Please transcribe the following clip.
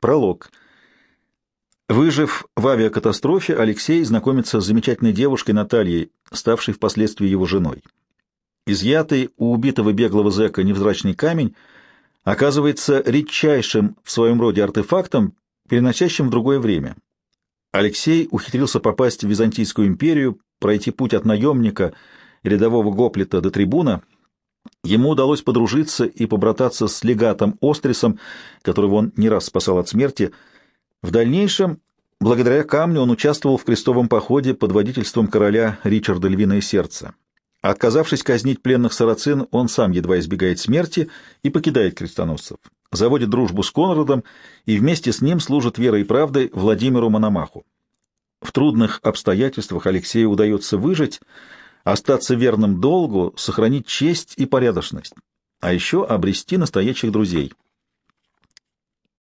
Пролог. Выжив в авиакатастрофе, Алексей знакомится с замечательной девушкой Натальей, ставшей впоследствии его женой. Изъятый у убитого беглого зэка невзрачный камень оказывается редчайшим в своем роде артефактом, переносящим в другое время. Алексей ухитрился попасть в Византийскую империю, пройти путь от наемника, рядового гоплита до трибуна. Ему удалось подружиться и побрататься с легатом Острисом, которого он не раз спасал от смерти. В дальнейшем, благодаря камню, он участвовал в крестовом походе под водительством короля Ричарда Львиное Сердце. Отказавшись казнить пленных сарацин, он сам едва избегает смерти и покидает крестоносцев заводит дружбу с Конрадом и вместе с ним служит верой и правдой Владимиру Мономаху. В трудных обстоятельствах Алексею удается выжить, остаться верным долгу, сохранить честь и порядочность, а еще обрести настоящих друзей —